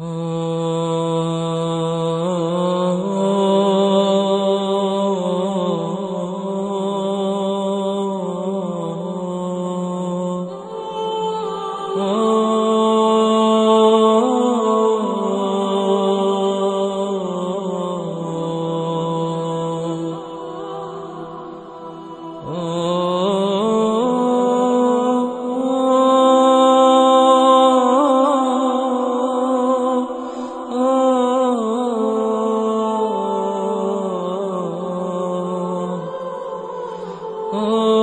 Amen. Oh.